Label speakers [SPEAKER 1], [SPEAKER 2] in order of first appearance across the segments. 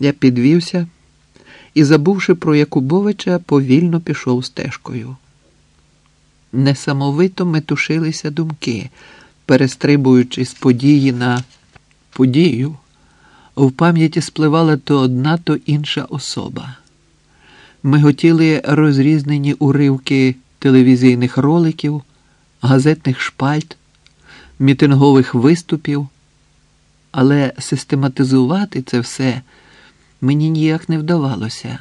[SPEAKER 1] Я підвівся і, забувши про Якубовича, повільно пішов стежкою. Несамовито метушилися думки, перестрибуючи з події на подію. В пам'яті спливала то одна, то інша особа. Ми готіли розрізнені уривки телевізійних роликів, газетних шпальт, мітингових виступів, але систематизувати це все мені ніяк не вдавалося.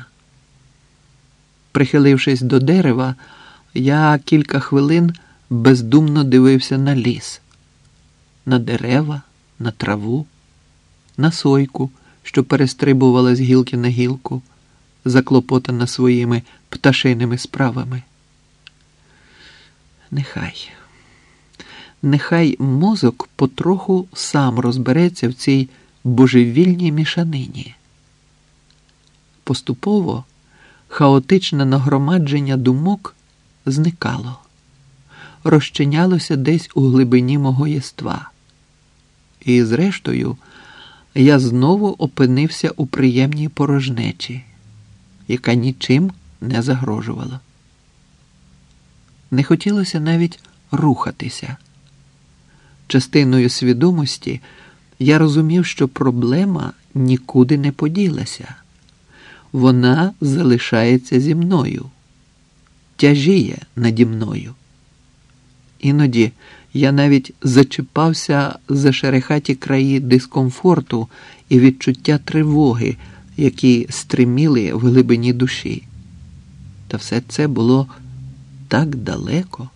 [SPEAKER 1] Прихилившись до дерева, я кілька хвилин бездумно дивився на ліс, на дерева, на траву, на сойку, що перестрибувала з гілки на гілку, заклопотана своїми пташиними справами. Нехай, нехай мозок потроху сам розбереться в цій божевільній мішанині. Поступово хаотичне нагромадження думок зникало, розчинялося десь у глибині мого єства. І, зрештою, я знову опинився у приємній порожнечі, яка нічим не загрожувала. Не хотілося навіть рухатися. Частиною свідомості я розумів, що проблема нікуди не поділася, вона залишається зі мною, тяжіє наді мною. Іноді я навіть зачіпався за шерехаті краї дискомфорту і відчуття тривоги, які стриміли в глибині душі. Та все це було так далеко.